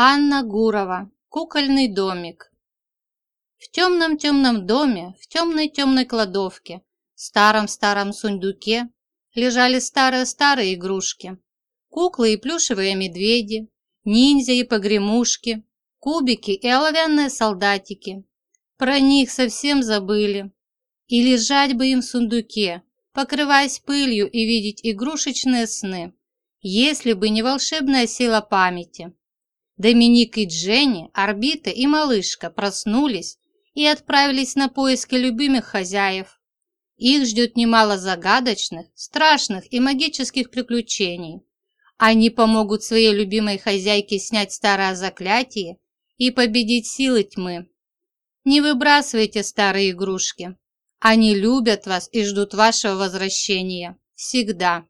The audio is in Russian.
Анна Гурова. Кукольный домик. В темном-темном доме, в темной-темной кладовке, в старом-старом сундуке лежали старые-старые игрушки. Куклы и плюшевые медведи, ниндзя и погремушки, кубики и оловянные солдатики. Про них совсем забыли. И лежать бы им в сундуке, покрываясь пылью и видеть игрушечные сны, если бы не волшебная сила памяти. Доминик и Дженни, Орбита и Малышка проснулись и отправились на поиски любимых хозяев. Их ждет немало загадочных, страшных и магических приключений. Они помогут своей любимой хозяйке снять старое заклятие и победить силы тьмы. Не выбрасывайте старые игрушки. Они любят вас и ждут вашего возвращения. Всегда.